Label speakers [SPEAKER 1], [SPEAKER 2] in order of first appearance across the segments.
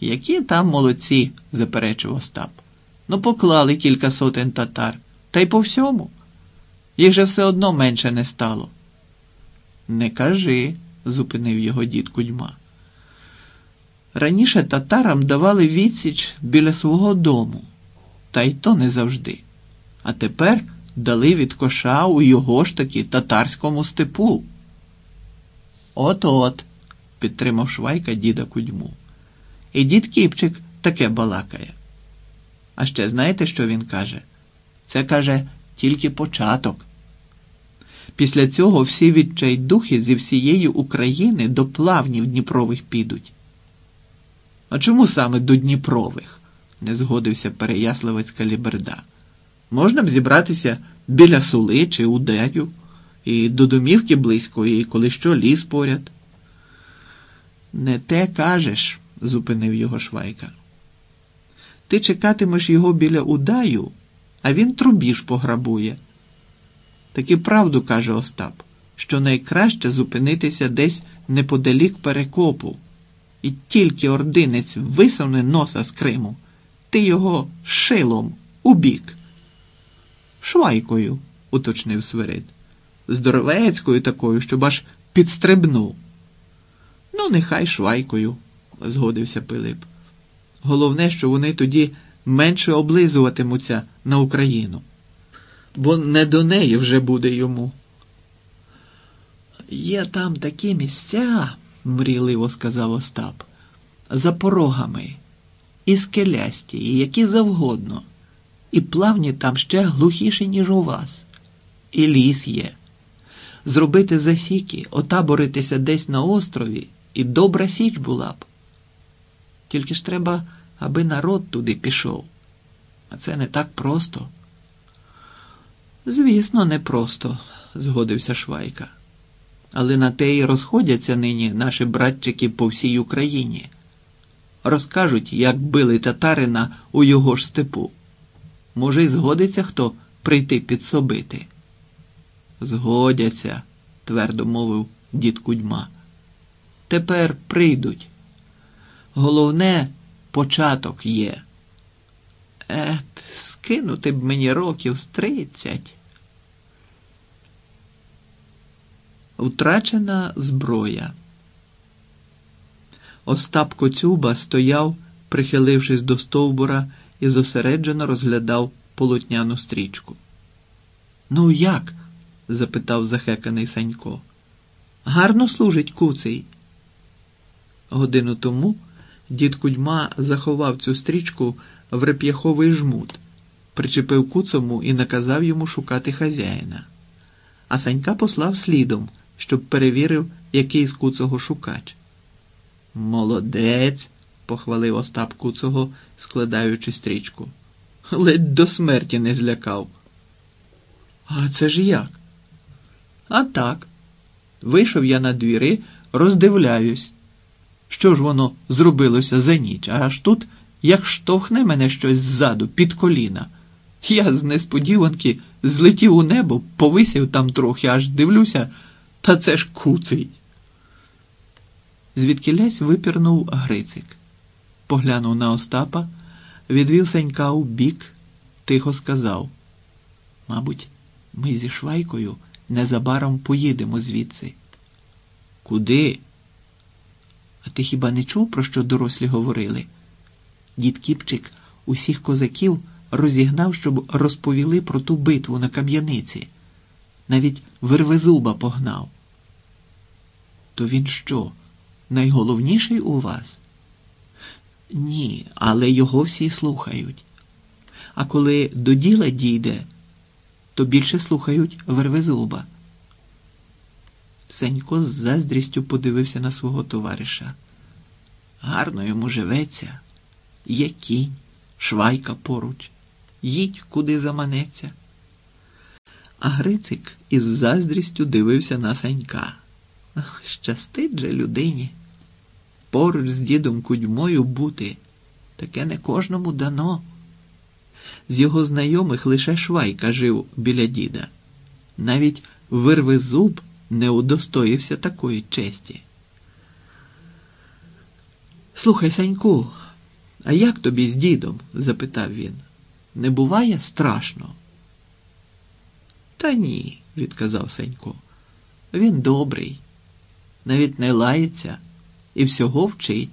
[SPEAKER 1] Які там молодці, заперечив Остап. Ну, поклали кілька сотень татар, та й по всьому. Їх же все одно менше не стало. Не кажи, зупинив його дід Кудьма. Раніше татарам давали відсіч біля свого дому, та й то не завжди. А тепер дали від коша у його ж таки татарському степу. От-от, підтримав Швайка діда Кудьму. І дід Кіпчик таке балакає. А ще знаєте, що він каже? Це каже тільки початок. Після цього всі відчайдухи зі всієї України до плавнів Дніпрових підуть. А чому саме до Дніпрових? не згодився Переяславець Каліберда. Можна б зібратися біля сули чи у Дедю, і до домівки близько, і коли що ліс поряд. Не те кажеш, зупинив його Швайка. Ти чекатимеш його біля удаю, а він трубіж пограбує. Таки правду каже Остап, що найкраще зупинитися десь неподалік перекопу, і тільки ординець висуне носа з Криму, ти його шилом у бік. Швайкою, уточнив Свирид. Здоровецькою такою, щоб аж підстрибнув. Ну, нехай швайкою, згодився Пилип. Головне, що вони тоді менше облизуватимуться на Україну, бо не до неї вже буде йому. Є там такі місця, мрійливо сказав Остап, за порогами, і скелясті, і які завгодно, і плавні там ще глухіші, ніж у вас, і ліс є. Зробити засіки, отаборитися десь на острові, і добра січ була б. Тільки ж треба, аби народ туди пішов. А це не так просто. Звісно, не просто, згодився Швайка. Але на те й розходяться нині наші братчики по всій Україні. Розкажуть, як били татарина у його ж степу. Може, й згодиться хто прийти підсобити. Згодяться, твердо мовив дід Кудьма. Тепер прийдуть. Головне, початок є. Ет, скинути б мені років з тридцять. Втрачена зброя. Остап Коцюба стояв, прихилившись до стовбура, і зосереджено розглядав полотняну стрічку. Ну, як? запитав захеканий Санько. Гарно служить куций. Годину тому дід Кудьма заховав цю стрічку в реп'яховий жмут, причепив куцому і наказав йому шукати хазяїна. А Санька послав слідом, щоб перевірив, який з куцого шукач. Молодець, похвалив Остап Куцого, складаючи стрічку. Ледь до смерті не злякав. А це ж як? А так. Вийшов я на двіри, роздивляюсь. Що ж воно зробилося за ніч, аж тут, як штовхне мене щось ззаду, під коліна. Я з несподіванки злетів у небо, повисів там трохи, аж дивлюся, та це ж куций. Звідкілясь випірнув Грицик, поглянув на Остапа, відвів Санька у бік, тихо сказав: Мабуть, ми зі Швайкою незабаром поїдемо звідси. Куди? А ти хіба не чув, про що дорослі говорили? Дід Кіпчик усіх козаків розігнав, щоб розповіли про ту битву на кам'яниці. Навіть Вервезуба погнав. То він що, найголовніший у вас? Ні, але його всі слухають. А коли до діла дійде, то більше слухають Вервезуба. Сенько з заздрістю подивився на свого товариша. Гарно йому живеться, є кінь, швайка поруч, їдь куди заманеться. А Грицик із заздрістю дивився на Санька. Щастить же людині. Поруч з дідом кудьмою бути. Таке не кожному дано. З його знайомих лише Швайка жив біля діда. Навіть вирви зуб не удостоївся такої честі. Слухай, Саньку, а як тобі з дідом? запитав він. Не буває страшно? Та ні, відказав Санько. Він добрий, навіть не лається і всього вчить.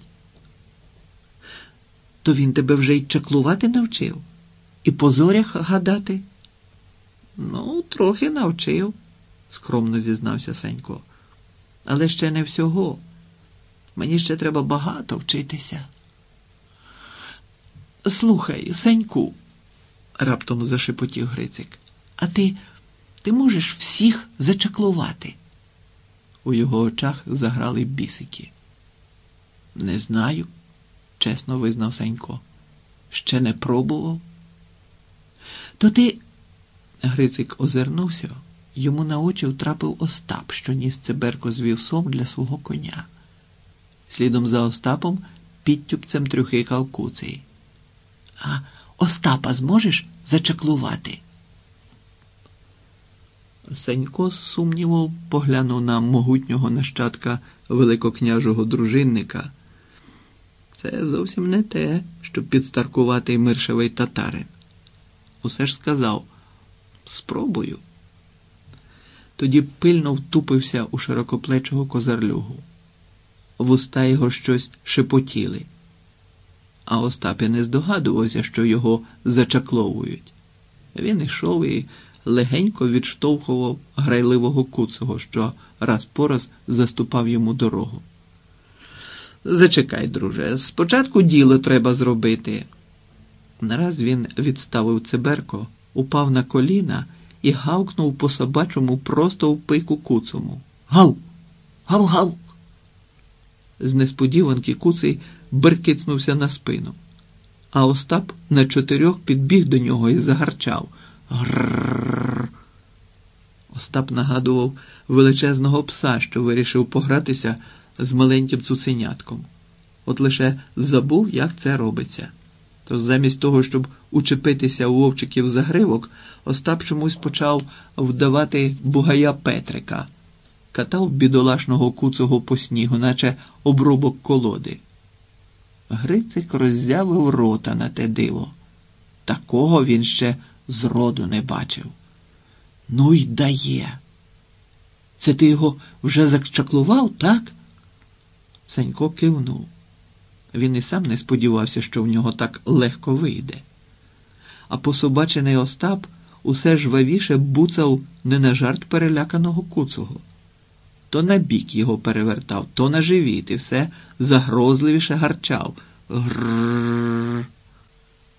[SPEAKER 1] То він тебе вже й чаклувати навчив? І по зорях гадати? Ну, трохи навчив, скромно зізнався Санько. Але ще не всього. Мені ще треба багато вчитися. Слухай, Саньку, раптом зашепотів Грицик, а ти, ти можеш всіх зачаклувати? У його очах заграли бісики. Не знаю, чесно визнав Санько. Ще не пробував. То ти. Грицик озирнувся, йому на очі втрапив Остап, що ніс циберко з вівсом для свого коня. Слідом за Остапом підтюпцем трюхикав куций. А Остапа зможеш зачаклувати? Санько з сумнівом поглянув на могутнього нащадка великокняжого дружинника. Це зовсім не те, щоб підстаркуватий миршевий татарин. Усе ж сказав спробую. Тоді пильно втупився у широкоплечого козарлюгу. Вуста його щось шепотіли, а Остапі не здогадувався, що його зачакловують. Він ішов і легенько відштовхував грайливого куцого, що раз по раз заступав йому дорогу. Зачекай, друже, спочатку діло треба зробити. Нараз він відставив циберко, упав на коліна і гавкнув по собачому просто в пику куцому. Гав! Гав, гав! З несподіванки куций беркицнувся на спину, а Остап на чотирьох підбіг до нього і загарчав. Грррррр. Остап нагадував величезного пса, що вирішив погратися з маленьким цуценятком. От лише забув, як це робиться. То замість того, щоб учепитися у вовчиків загривок, Остап чомусь почав вдавати бугая Петрика, катав бідолашного куцого по снігу, наче обробок колоди. Грицик роззявив рота на те диво. Такого він ще зроду не бачив. Ну й дає. Це ти його вже зачаклував, так? Санько кивнув. Він і сам не сподівався, що в нього так легко вийде. А пособачений Остап усе жвавіше буцав не на жарт переляканого куцого. То на бік його перевертав, то на живіт, і все загрозливіше гарчав. Грррр.